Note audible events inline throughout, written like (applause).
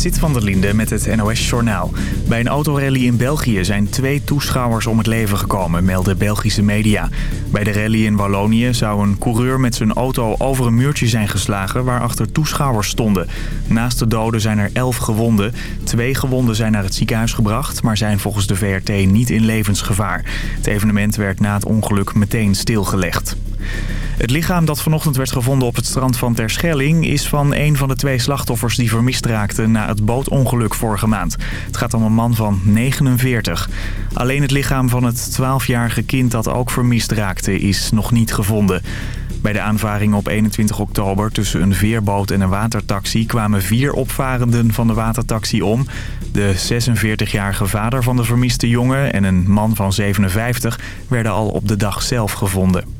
Zit van der Linde met het NOS-journaal. Bij een autorally in België zijn twee toeschouwers om het leven gekomen, melden Belgische media. Bij de rally in Wallonië zou een coureur met zijn auto over een muurtje zijn geslagen... waarachter toeschouwers stonden. Naast de doden zijn er elf gewonden. Twee gewonden zijn naar het ziekenhuis gebracht... maar zijn volgens de VRT niet in levensgevaar. Het evenement werd na het ongeluk meteen stilgelegd. Het lichaam dat vanochtend werd gevonden op het strand van Terschelling... is van een van de twee slachtoffers die vermist raakten na het bootongeluk vorige maand. Het gaat om een man van 49. Alleen het lichaam van het 12-jarige kind dat ook vermist raakte is nog niet gevonden. Bij de aanvaring op 21 oktober tussen een veerboot en een watertaxi... kwamen vier opvarenden van de watertaxi om. De 46-jarige vader van de vermiste jongen en een man van 57... werden al op de dag zelf gevonden.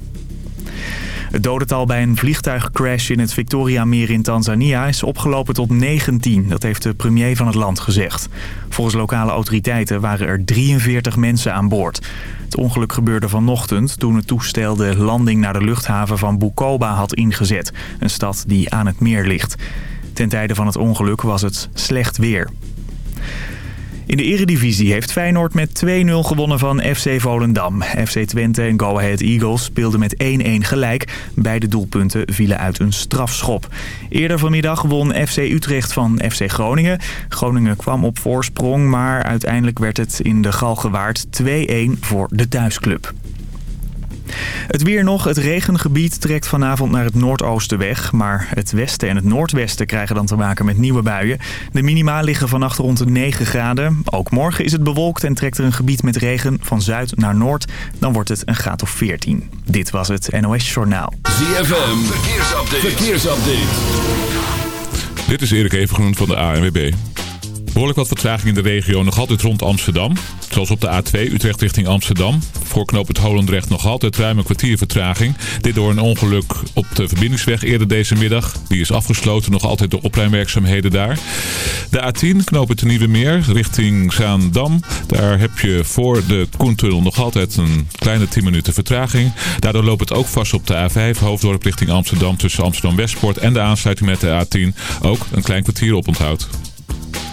Het dodental bij een vliegtuigcrash in het Victoria-meer in Tanzania is opgelopen tot 19. Dat heeft de premier van het land gezegd. Volgens lokale autoriteiten waren er 43 mensen aan boord. Het ongeluk gebeurde vanochtend toen het toestel de landing naar de luchthaven van Bukoba had ingezet. Een stad die aan het meer ligt. Ten tijde van het ongeluk was het slecht weer. In de eredivisie heeft Feyenoord met 2-0 gewonnen van FC Volendam. FC Twente en Go Ahead Eagles speelden met 1-1 gelijk. Beide doelpunten vielen uit een strafschop. Eerder vanmiddag won FC Utrecht van FC Groningen. Groningen kwam op voorsprong, maar uiteindelijk werd het in de Galgenwaard 2-1 voor de thuisclub. Het weer nog. Het regengebied trekt vanavond naar het noordoosten weg. Maar het westen en het noordwesten krijgen dan te maken met nieuwe buien. De minima liggen vannacht rond de 9 graden. Ook morgen is het bewolkt en trekt er een gebied met regen van zuid naar noord. Dan wordt het een graad of 14. Dit was het NOS Journaal. ZFM. Verkeersupdate. Verkeersupdate. Dit is Erik Evengroen van de ANWB. Behoorlijk wat vertraging in de regio, nog altijd rond Amsterdam. Zoals op de A2 Utrecht richting Amsterdam. Voor knoop het Holendrecht nog altijd ruim een kwartier vertraging. Dit door een ongeluk op de verbindingsweg eerder deze middag. Die is afgesloten, nog altijd door opruimwerkzaamheden daar. De A10 knoop het Nieuwe Meer richting Zaandam. Daar heb je voor de Koentunnel nog altijd een kleine 10 minuten vertraging. Daardoor loopt het ook vast op de A5 Hoofddorp richting Amsterdam tussen Amsterdam Westpoort en de aansluiting met de A10. Ook een klein kwartier op onthoud.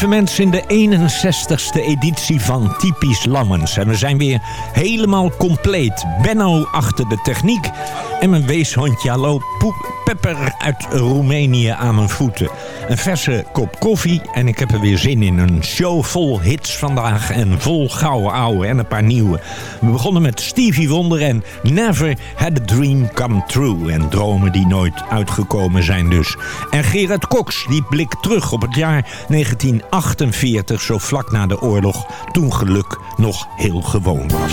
Lieve mensen, in de 61ste editie van Typisch Lammens. En we zijn weer helemaal compleet. Benno achter de techniek en mijn weeshondje Hallo Pepper uit Roemenië aan mijn voeten. Een verse kop koffie en ik heb er weer zin in. Een show vol hits vandaag en vol gouden ouwe en een paar nieuwe. We begonnen met Stevie Wonder en Never Had a Dream Come True. En dromen die nooit uitgekomen zijn dus. En Gerard Cox die blikt terug op het jaar 1948, zo vlak na de oorlog, toen geluk nog heel gewoon was.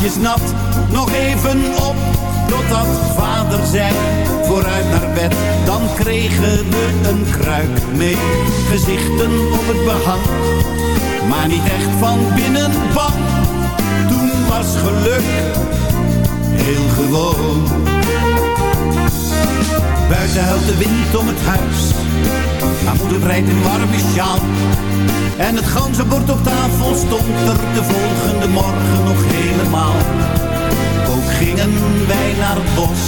haartjes nat, nog even op Totdat vader zei, vooruit naar bed. Dan kregen we een kruik mee. Gezichten op het behang. Maar niet echt van binnen bang. Toen was geluk heel gewoon. Buiten huilt de wind om het huis. Maar moeder breidt een warme sjaal. En het ganzenbord op tafel stond er de volgende morgen nog helemaal gingen wij naar het bos.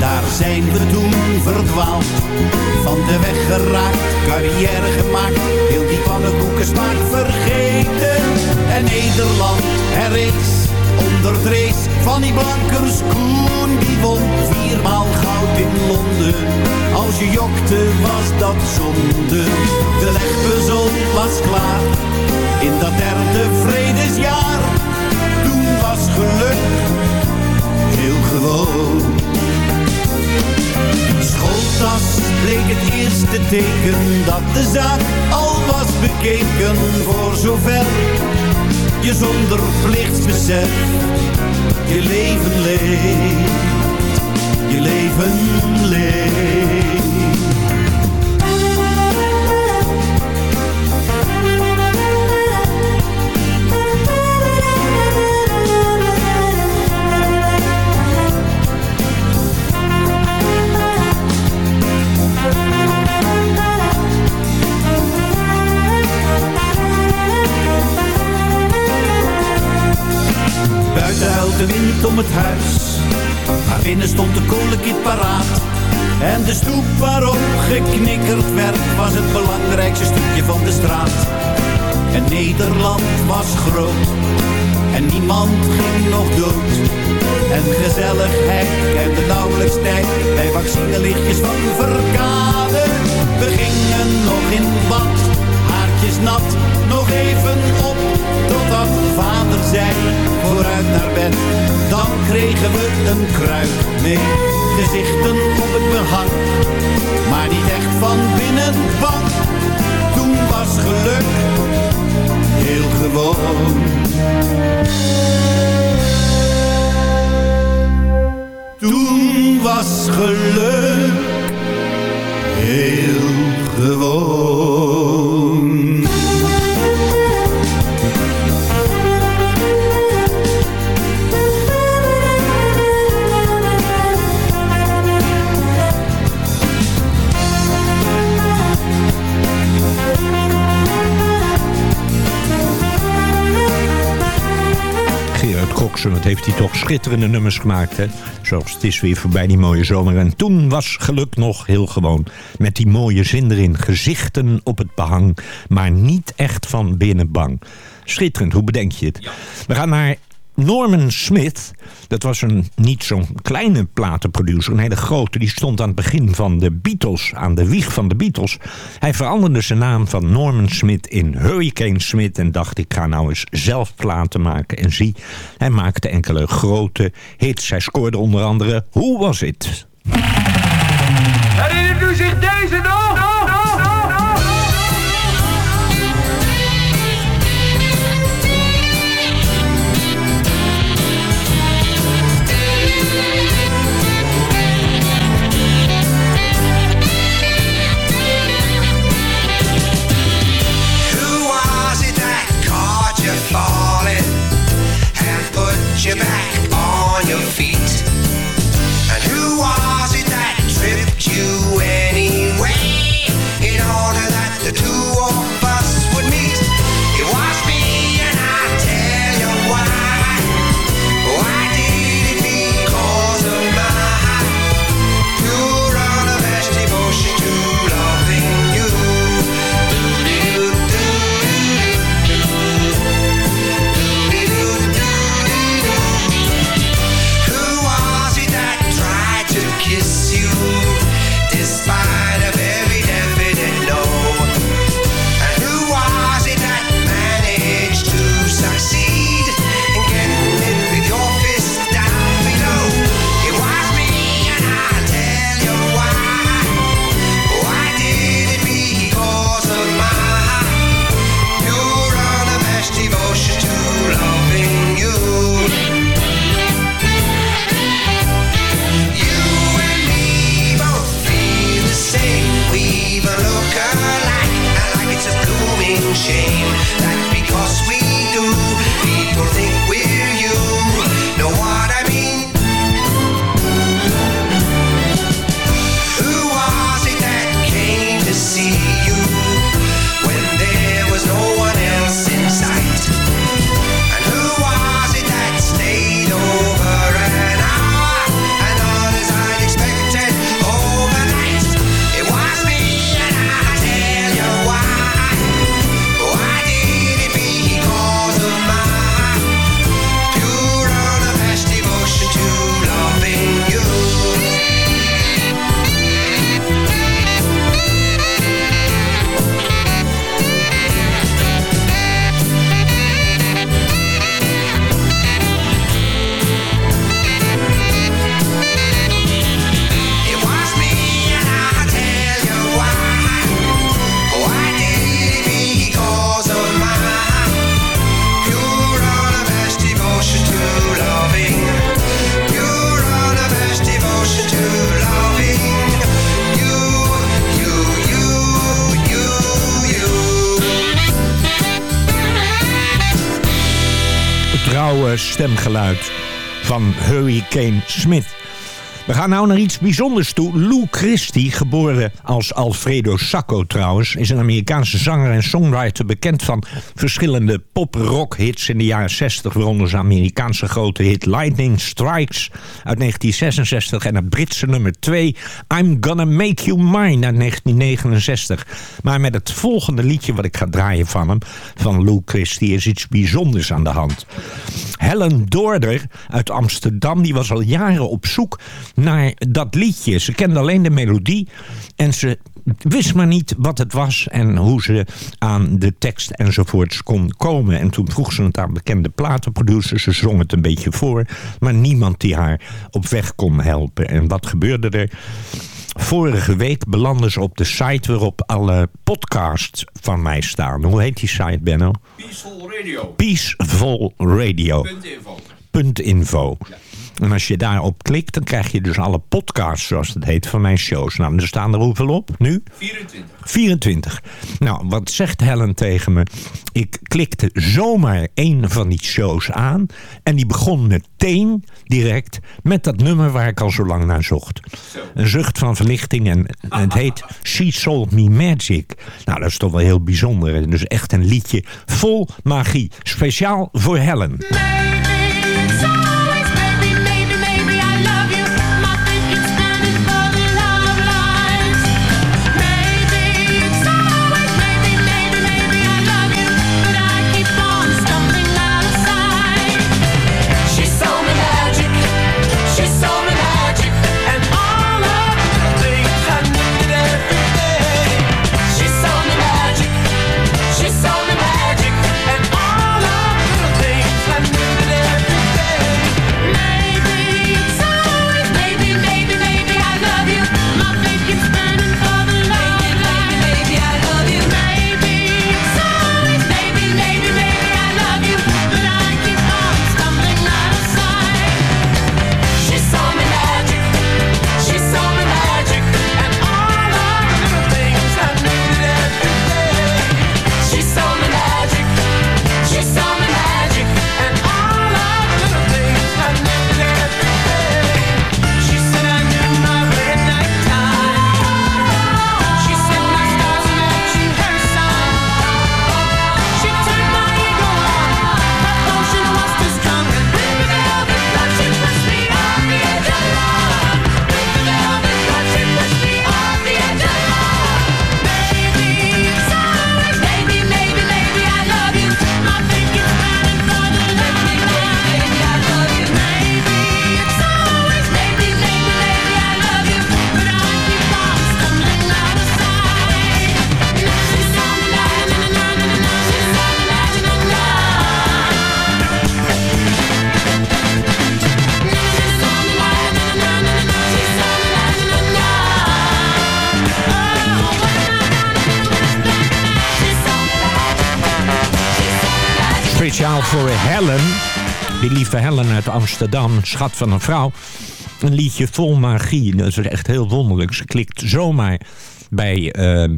Daar zijn we toen verdwaald. Van de weg geraakt, carrière gemaakt. Heel die pannenkoekensmaak vergeten. En Nederland herrees onder het van die blankers Koen. Die won viermaal goud in Londen. Als je jokte was dat zonde. De legpuzzel was klaar. In dat derde vredesjaar. Toen was geluk heel gewoon. Schooltas bleek het eerste teken dat de zaak al was bekeken voor zover je zonder plichtsbesef je leven leeft, je leven leeft. De wind om het huis. Maar binnen stond de kolenkit paraat. En de stoep waarop geknikkerd werd, was het belangrijkste stukje van de straat. En Nederland was groot, en niemand ging nog dood. En gezelligheid kende nauwelijks tijd, bij vaccinelichtjes van verkade. We gingen nog in bad, haartjes nat, nog even op, totdat vader zei vooruit naar bed. Dan kregen we een kruik mee, gezichten op het behang. Maar niet echt van binnen bang, toen was geluk heel gewoon. Toen was geluk heel gewoon. Wat heeft hij toch schitterende nummers gemaakt. Hè? Zoals Het is weer voorbij die mooie zomer. En toen was geluk nog heel gewoon. Met die mooie zin erin. Gezichten op het behang. Maar niet echt van binnen bang. Schitterend, hoe bedenk je het? We gaan naar Norman Smith, dat was een niet zo'n kleine platenproducer, een hele grote. Die stond aan het begin van de Beatles, aan de wieg van de Beatles. Hij veranderde zijn naam van Norman Smith in Hurricane Smith en dacht ik ga nou eens zelf platen maken. En zie, hij maakte enkele grote hits. Hij scoorde onder andere Hoe Was It? Herinnert u zich deze nog? Stemgeluid van Hurricane Smith. We gaan nou naar iets bijzonders toe. Lou Christie, geboren als Alfredo Sacco trouwens... is een Amerikaanse zanger en songwriter... bekend van verschillende pop-rock-hits in de jaren 60... waaronder zijn Amerikaanse grote hit Lightning Strikes uit 1966... en het Britse nummer 2 I'm Gonna Make You Mine uit 1969. Maar met het volgende liedje wat ik ga draaien van hem... van Lou Christie is iets bijzonders aan de hand. Helen Doorder uit Amsterdam... die was al jaren op zoek naar dat liedje. Ze kende alleen de melodie en ze wist maar niet wat het was en hoe ze aan de tekst enzovoorts kon komen. En toen vroeg ze het aan bekende platenproducers. Ze zong het een beetje voor, maar niemand die haar op weg kon helpen. En wat gebeurde er? Vorige week belanden ze op de site waarop alle podcasts van mij staan. Hoe heet die site, Benno? Peaceful Radio. Peaceful Radio. Info. Punt info. En als je daarop klikt, dan krijg je dus alle podcasts, zoals het heet, van mijn shows. Nou, er staan er hoeveel op nu? 24. 24. Nou, wat zegt Helen tegen me? Ik klikte zomaar een van die shows aan. En die begon meteen direct met dat nummer waar ik al zo lang naar zocht. Een zucht van verlichting en, en het heet She Sold Me Magic. Nou, dat is toch wel heel bijzonder. Dus echt een liedje vol magie. Speciaal voor Helen. Voor Helen, die lieve Helen uit Amsterdam, schat van een vrouw. Een liedje vol magie, dat is echt heel wonderlijk. Ze klikt zomaar bij uh,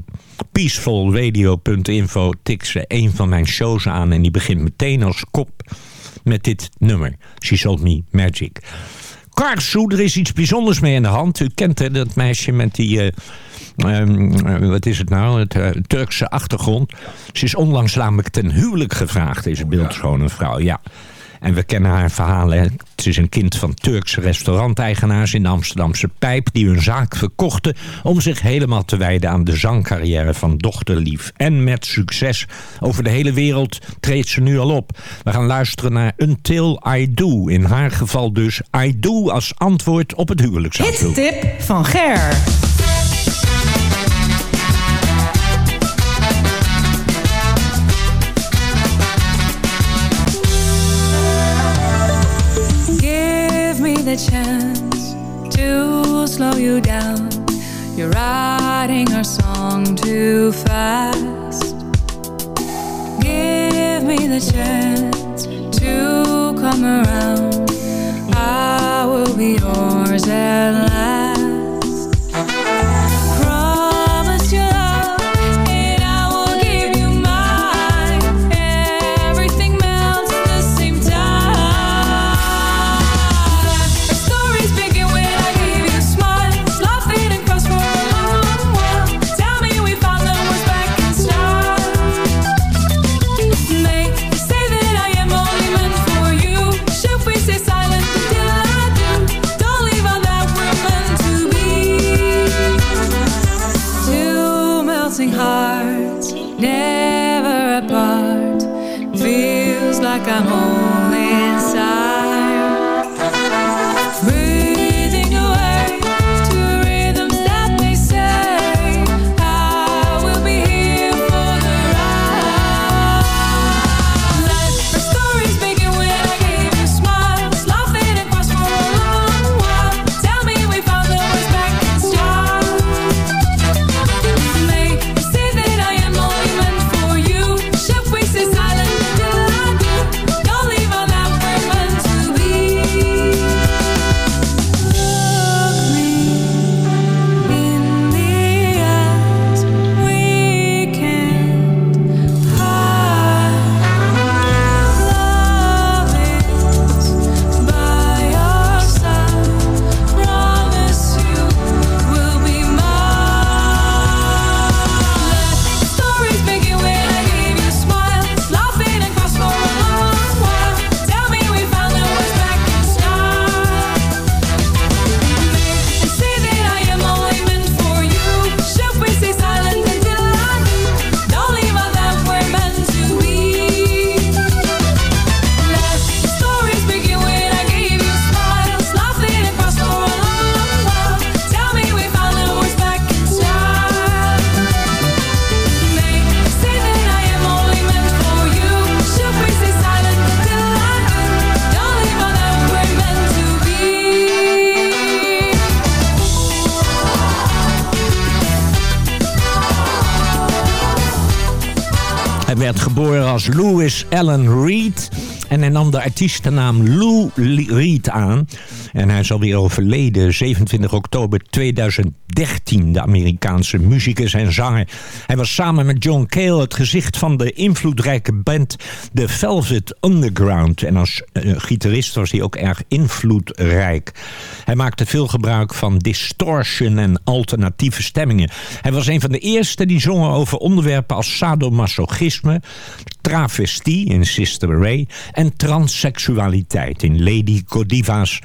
peacefulradio.info, tikt ze een van mijn shows aan... en die begint meteen als kop met dit nummer. She Sold Me Magic. Karsu, er is iets bijzonders mee in de hand. U kent dat meisje met die... Uh, Um, wat is het nou? Het uh, Turkse achtergrond. Ze is onlangs namelijk ten huwelijk gevraagd, deze beeldschone vrouw. Ja. En we kennen haar verhalen. Het is een kind van Turkse restauranteigenaars in de Amsterdamse Pijp... die hun zaak verkochten om zich helemaal te wijden aan de zangcarrière van dochterlief. En met succes over de hele wereld treedt ze nu al op. We gaan luisteren naar Until I Do. In haar geval dus I Do als antwoord op het huwelijksaanzoek. Tip van Ger. The chance to slow you down. You're writing our song too fast. Give me the chance to come around. I will be yours at last. Als Louis Allen Reed. En hij nam de artiestennaam Lou Reed aan. En hij is alweer overleden 27 oktober 2013. De Amerikaanse muzikus en zanger. Hij was samen met John Cale het gezicht van de invloedrijke band The Velvet Underground. En als eh, gitarist was hij ook erg invloedrijk. Hij maakte veel gebruik van distortion en alternatieve stemmingen. Hij was een van de eerste die zongen over onderwerpen als sadomasochisme, travestie in Sister Ray en transseksualiteit in Lady Godiva's,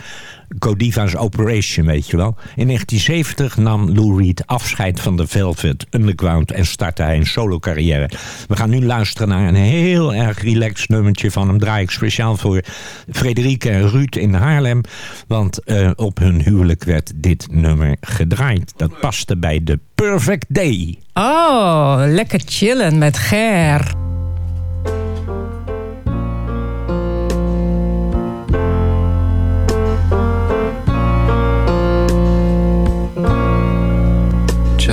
Godiva's Operation, weet je wel. In 1970 nam Lou Reed afscheid van de Velvet Underground en startte hij een solo carrière. We gaan nu luisteren naar een heel erg relaxed nummertje van hem. Draai ik speciaal voor Frederike en Ruud in Haarlem. Want eh, op hun huwelijk werd dit nummer gedraaid. Dat paste bij de Perfect Day. Oh, lekker chillen met Ger.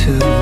Too,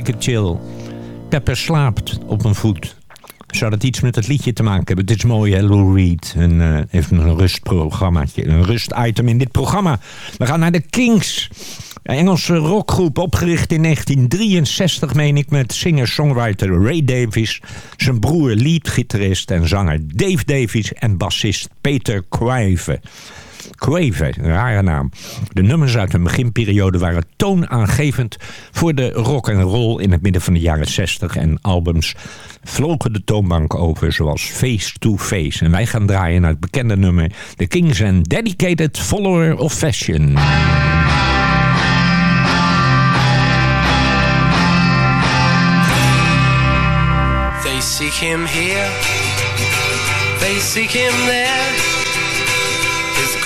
Hartstikke chill. Pepper slaapt op een voet. Zou dat iets met het liedje te maken hebben? Dit is mooi, hè, Lou Reed. En, eh, even een rustprogrammaatje. Een rustitem in dit programma. We gaan naar de Kings. Een Engelse rockgroep opgericht in 1963, meen ik, met singer-songwriter Ray Davies, zijn broer, leadgitarist en zanger Dave Davies en bassist Peter Quaive. Quave, een rare naam. De nummers uit een beginperiode waren toonaangevend voor de rock en roll in het midden van de jaren 60 en albums vlogen de toonbank over zoals Face to Face. En wij gaan draaien naar het bekende nummer The Kings and Dedicated Follower of Fashion. They seek him here, they seek him there.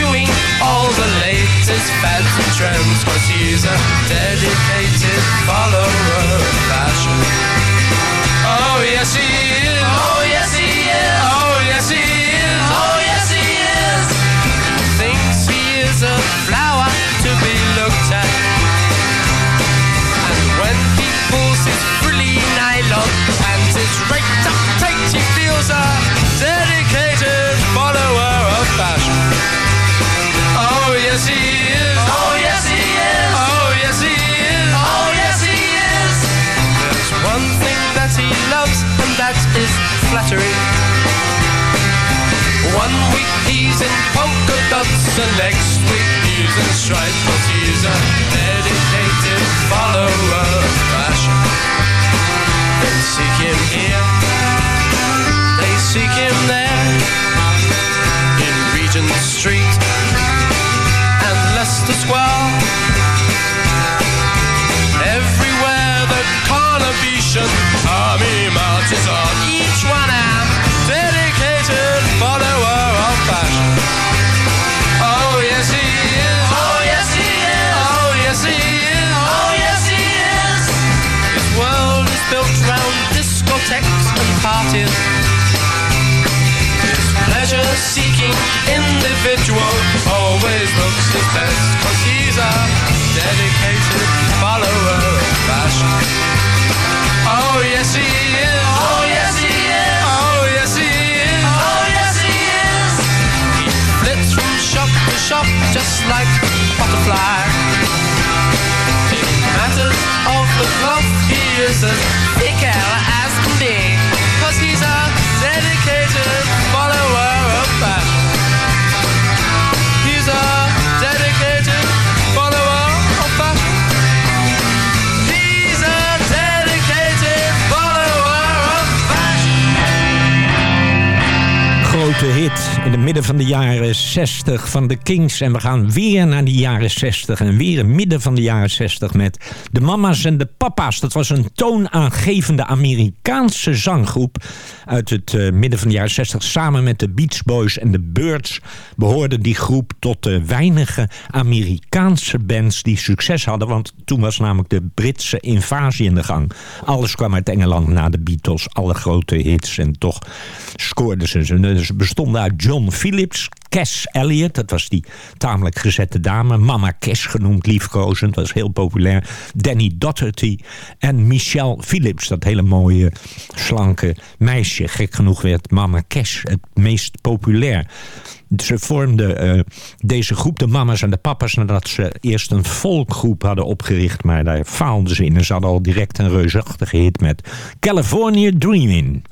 pursuing all the latest fads and trends, cause he's a dedicated follower of fashion. Oh yes he is. Oh yes he is. Oh yes he is. Oh yes he is. Thinks he is a flower to be looked at. And when he pulls his frilly nylon and his raked up tight, he feels a dedicated yes he is. Oh yes he is. Oh yes he is. Oh yes he is. There's one thing that he loves, and that is flattery. One week he's in polka dots, and next week he's in stripes. But he's a dedicated follower of fashion. They seek him here, they seek him there, in Regent Street Leicester Square. Everywhere the Carnation army marches on, each one a dedicated follower of fashion. Oh yes he is. Oh yes he is. Oh yes he is. Oh yes he is. His world is built round discotheques and parties. His pleasure-seeking individual always a dedicated follower of fashion dedicated follower of fashion Grote hit in het midden van de jaren 60 van de Kings. En we gaan weer naar de jaren 60 en weer het midden van de jaren 60 met de mama's en de papa's. Dat was een toonaangevende Amerikaanse zanggroep uit het eh, midden van de jaren 60. Samen met de Beach Boys en de Birds behoorde die groep tot de weinige Amerikaanse bands die succes hadden. Want toen was namelijk de Britse invasie in de gang. Alles kwam uit Engeland na de Beatles, alle grote hits. En toch scoorden ze. Ze ze bestonden uit John Phillips, Cass Elliot, dat was die tamelijk gezette dame. Mama Cass genoemd, liefkozend, was heel populair. Danny Doherty en Michelle Phillips, dat hele mooie, slanke meisje. Gek genoeg werd Mama Cass het meest populair. Ze vormden eh, deze groep, de mama's en de papa's... nadat ze eerst een volkgroep hadden opgericht... maar daar faalden ze in. En ze hadden al direct een reusachtige hit met California Dreaming.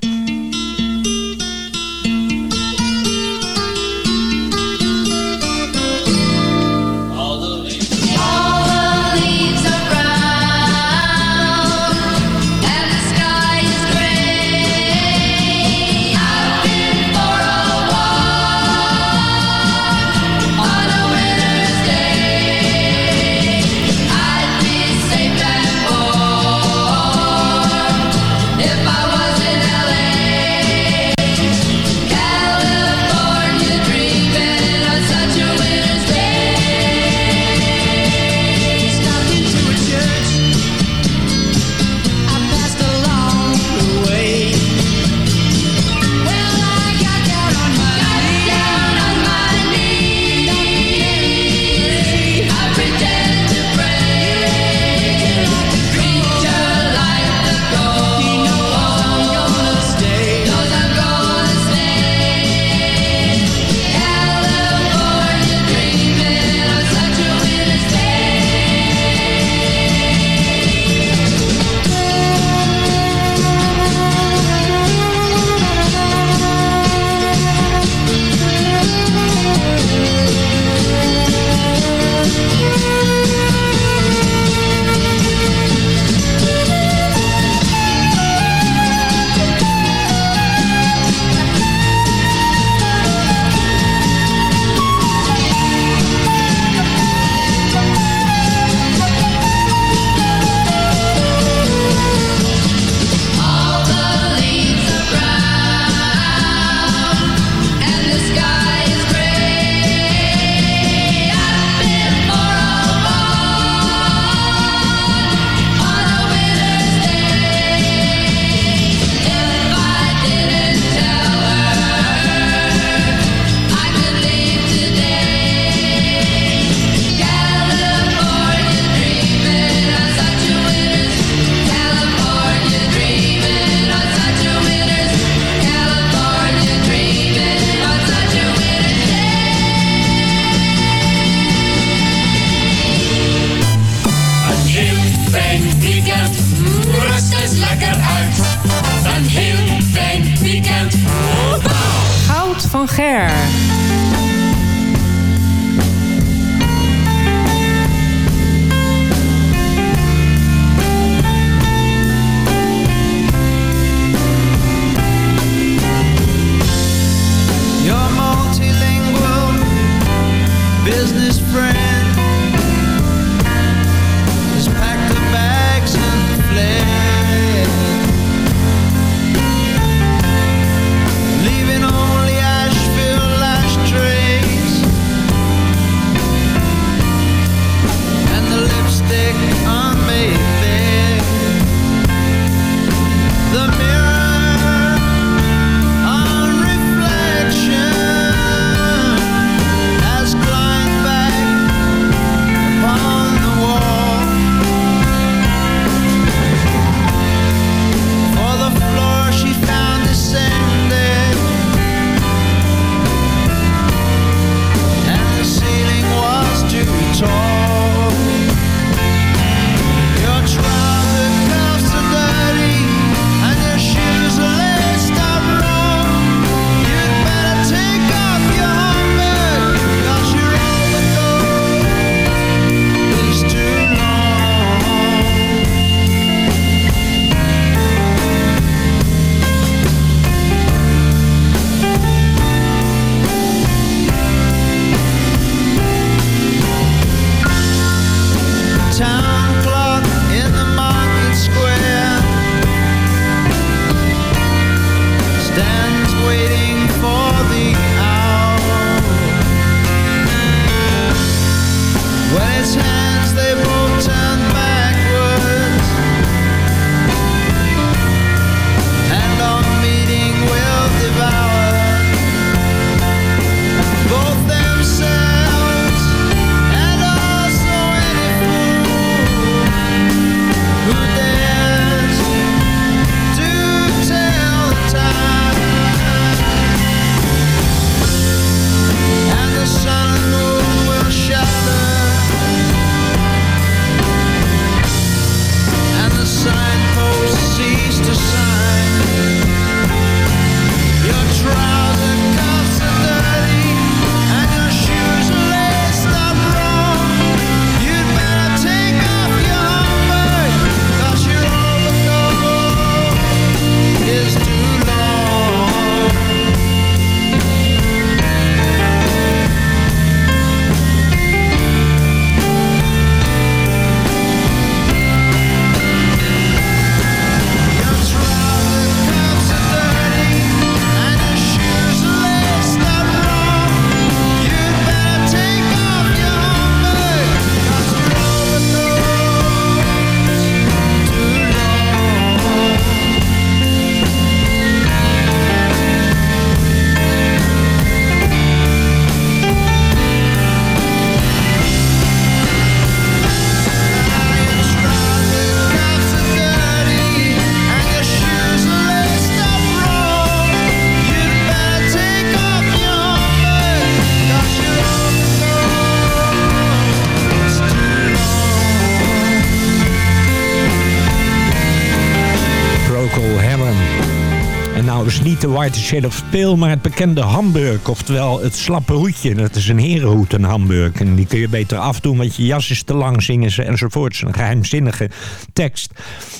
Is White Shade of Pale, maar het bekende Hamburg. Oftewel het slappe hoedje. Dat is een herenhoed, een Hamburg. En die kun je beter afdoen, want je jas is te lang, zingen ze enzovoorts. Een geheimzinnige tekst.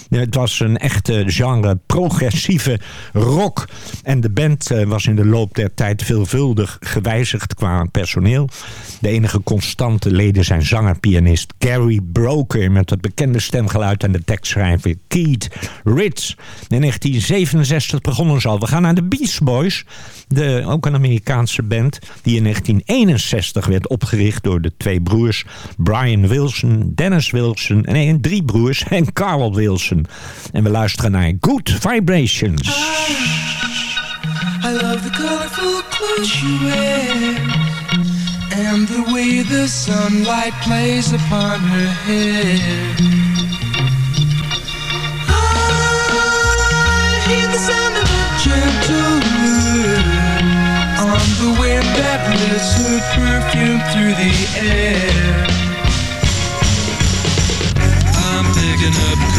Het was een echte genre progressieve rock. En de band eh, was in de loop der tijd veelvuldig gewijzigd qua personeel. De enige constante leden zijn zanger-pianist Gary Broker... met het bekende stemgeluid en de tekstschrijver Keith Ritz. In 1967 begonnen ze al. We gaan naar de Beach Boys, de, ook een Amerikaanse band... die in 1961 werd opgericht door de twee broers... Brian Wilson, Dennis Wilson... en nee, drie broers en Carl Wilson. En we luisteren naar Good Vibrations. I love the colorful clothes she wears and the way the sunlight plays upon her hair. The wind that lifts her perfume through the air. I'm picking up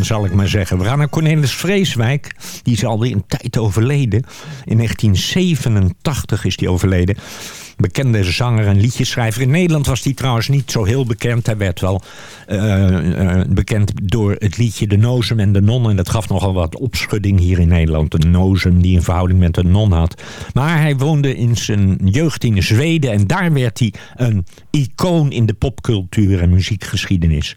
Zal ik maar zeggen. We gaan naar Cornelis Vreeswijk. Die is alweer een tijd overleden. In 1987 is hij overleden. Bekende zanger en liedjeschrijver. In Nederland was hij trouwens niet zo heel bekend. Hij werd wel eh, eh, bekend door het liedje De Nozem en de Non. En dat gaf nogal wat opschudding hier in Nederland. De Nozem die een verhouding met een non had. Maar hij woonde in zijn jeugd in Zweden. En daar werd hij een icoon in de popcultuur en muziekgeschiedenis.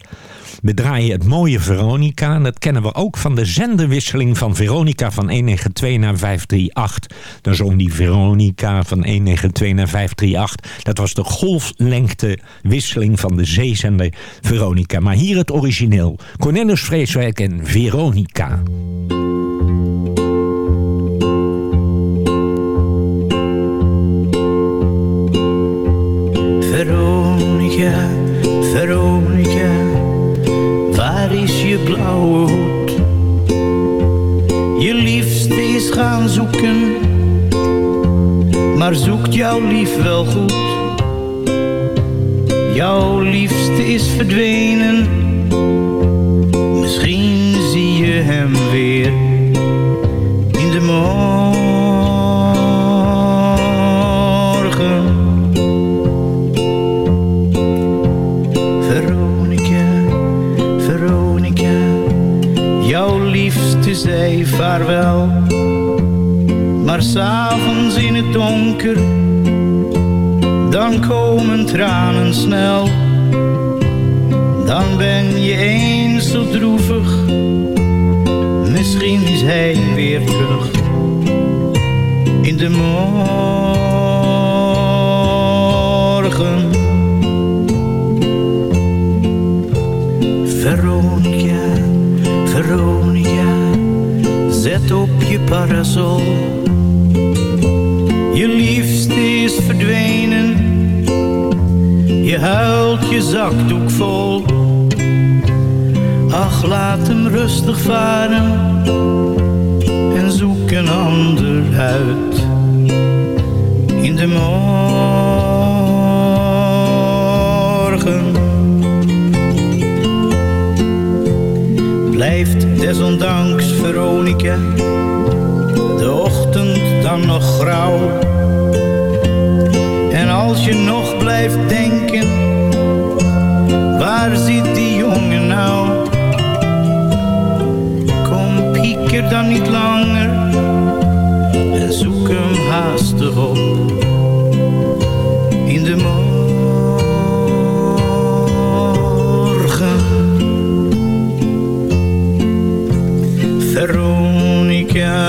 We draaien het mooie Veronica. Dat kennen we ook van de zenderwisseling van Veronica van 192 naar 538. Dan zong die Veronica van 192 naar 538. Dat was de golflengtewisseling van de zeezender Veronica. Maar hier het origineel. Cornelis Vreeswijk en Veronica. Veronica, Veronica, Je liefste is gaan zoeken, maar zoekt jouw lief wel goed? Jouw liefste is verdwenen, misschien zie je hem weer in de morgen. Zei vaarwel. Maar s'avonds in het donker, dan komen tranen snel. Dan ben je eens zo droevig, misschien is hij weer terug in de morgen. Veronica, Veronica, zet op je parasol. Je liefste is verdwenen, je huilt je zakdoek vol. Ach, laat hem rustig varen en zoek een ander uit in de morgen. Blijft desondanks Veronica, de ochtend dan nog grauw. En als je nog blijft denken, waar zit die jongen nou? Kom pieker dan niet langer en zoek hem haastig op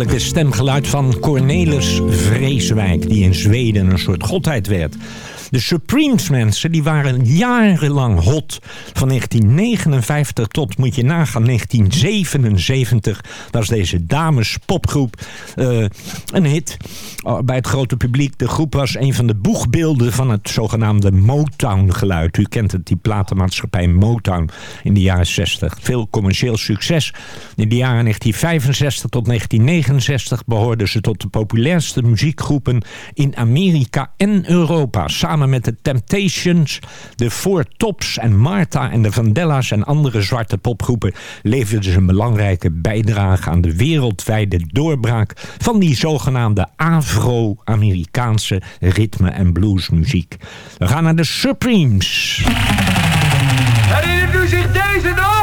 Het stemgeluid van Cornelis Vreeswijk... die in Zweden een soort godheid werd. De Supremes mensen, die waren jarenlang hot. Van 1959 tot, moet je nagaan, 1977 was deze dames popgroep eh, een hit uh, bij het grote publiek. De groep was een van de boegbeelden van het zogenaamde Motown-geluid. U kent het, die platenmaatschappij Motown in de jaren 60. Veel commercieel succes. In de jaren 1965 tot 1969 behoorden ze tot de populairste muziekgroepen in Amerika en Europa. Samen met de Temptations, de Four Tops en Martha en de Vandellas en andere zwarte popgroepen leverden ze een belangrijke bijdrage aan de wereldwijde doorbraak van die zogenaamde Afro-Amerikaanse ritme- en bluesmuziek. We gaan naar de Supremes. Herinnert u deze?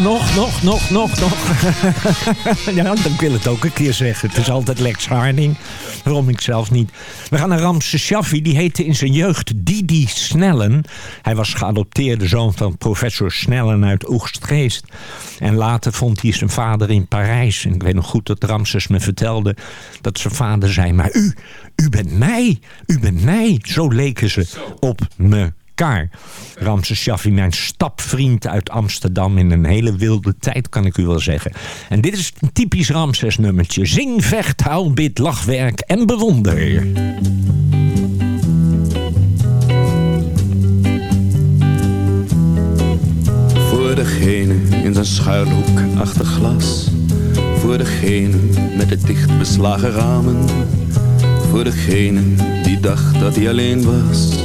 Nog, nog, nog, nog, nog. (laughs) ja, dan wil het ook een keer zeggen. Het is altijd Lex Harding. Waarom ik zelf niet. We gaan naar Ramse Shaffi. Die heette in zijn jeugd Didi Snellen. Hij was geadopteerde zoon van professor Snellen uit Oegstgeest. En later vond hij zijn vader in Parijs. En ik weet nog goed dat Ramses me vertelde dat zijn vader zei... Maar u, u bent mij, u bent mij. Zo leken ze op me elkaar. Ramses Shaffi, mijn stapvriend uit Amsterdam in een hele wilde tijd, kan ik u wel zeggen. En dit is een typisch Ramses nummertje. Zing, vecht, huil, bid, lachwerk en bewonder. Voor degene in zijn schuilhoek achter glas. Voor degene met de dicht beslagen ramen. Voor degene die dacht dat hij alleen was.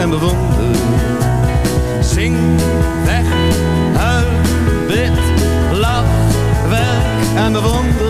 En bewonder. Zing, vecht, huil, bid, lach, werk en bewonder.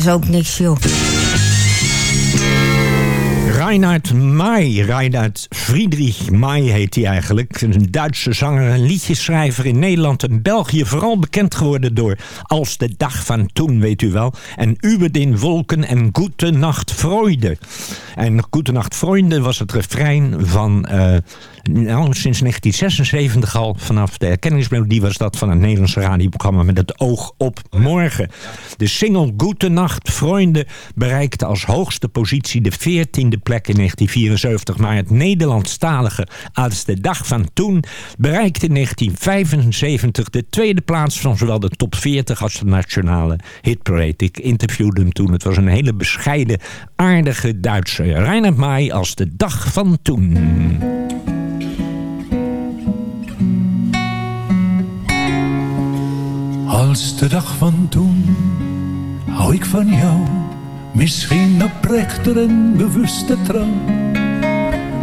Is ook niks, joh. Reinhard May. Reinhard Friedrich May heet hij eigenlijk. Een Duitse zanger en liedjeschrijver in Nederland en België. Vooral bekend geworden door Als de dag van toen, weet u wel. En Über den Wolken en Gute Nacht Freude. En Gute Nacht was het refrein van... eh, nou, sinds 1976 al, vanaf de herkenningsmelodie was dat van het Nederlandse radioprogramma met het oog op morgen. De single Gute Nacht bereikte als hoogste positie de 14e plek in 1974. Maar het Als de dag van toen bereikte in 1975 de tweede plaats van zowel de top 40 als de nationale hitparade. Ik interviewde hem toen. Het was een hele bescheiden, aardige Duitser. Reinhard May als de dag van toen. Als de dag van toen hou ik van jou. Misschien oprechter en bewuste trouw.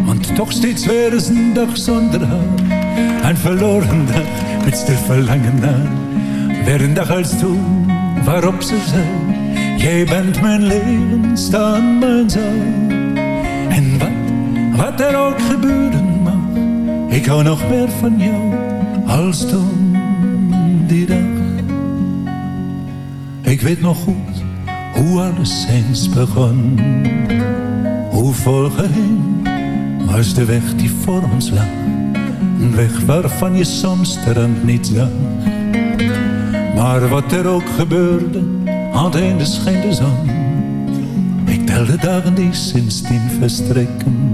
Want toch steeds weer is een dag zonder haar. Een verloren dag met stil verlangen naar. Weer een dag als toen waarop ze zei. Jij bent mijn leven, staan mijn zaal. En wat, wat er ook gebeuren mag. Ik hou nog meer van jou als toen die dag. Ik weet nog goed hoe alles eens begon. Hoe volgeheen was de weg die voor ons lag. Een weg waarvan je soms de rand niet zag. Maar wat er ook gebeurde, aan het einde scheen de zon. Ik tel de dagen die sindsdien verstrekken.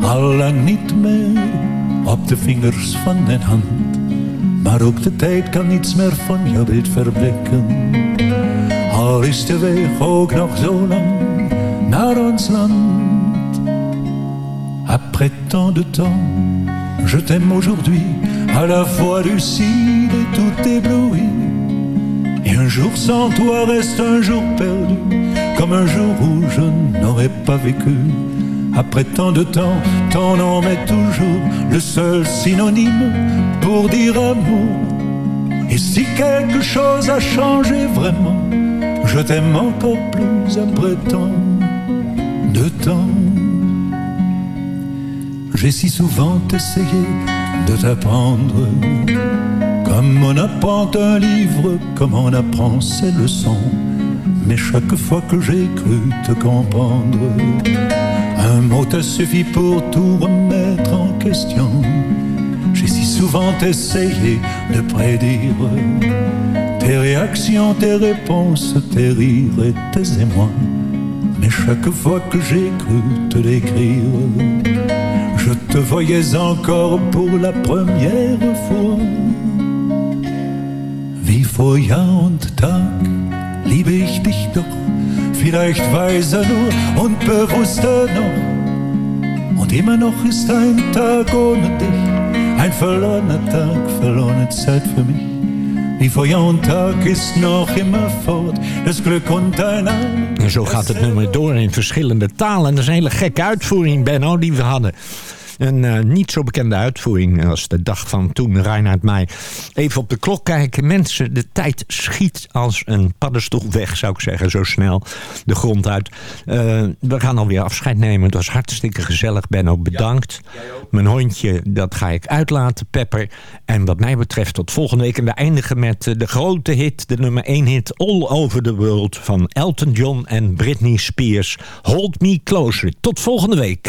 Allang niet meer op de vingers van mijn hand. Maar ook de tijd kan niets meer van jouw beeld verblekken. Al is de weg ook nog zo lang naar ons land. Après tant de temps, je t'aime aujourd'hui, à la fois lucide et tout ébloui. Et un jour sans toi reste un jour perdu, comme un jour où je n'aurais pas vécu. Après tant de temps, ton nom est toujours le seul synonyme pour dire amour. Et si quelque chose a changé vraiment, je t'aime encore plus après tant de temps. J'ai si souvent essayé de t'apprendre, comme on apprend un livre, comme on apprend ses leçons. Mais chaque fois que j'ai cru te comprendre, un mot t'a suffi pour tout remettre en question. J'ai si souvent essayé de prédire tes réactions, tes réponses, tes rires et tes émois. Mais chaque fois que j'ai cru te décrire, je te voyais encore pour la première fois. Wie vor Jahr und Tag liebe ich dich doch, vielleicht weiser nur und bewusster noch. Und immer noch ist ein Tag ohne dich, ein verlorener Tag, verlorene Zeit für mich. Wie vor Jahr und Tag ist noch immer das Glück und ein En zo gaat het nummer door in verschillende talen. En dat is een hele gekke uitvoering, Benno, die we hadden. Een eh, niet zo bekende uitvoering als de dag van toen, Reinhard Meij. Even op de klok kijken. Mensen, de tijd schiet als een paddenstoel weg, zou ik zeggen. Zo snel de grond uit. Eh, we gaan alweer afscheid nemen. Het was hartstikke gezellig. Benno, bedankt. Mijn hondje, dat ga ik uitlaten, Pepper. En wat mij betreft tot volgende week. En we eindigen met eh, de grote hit, de nummer 1 hit... All Over the World van Elton John en Britney Spears. Hold Me Closer. Tot volgende week.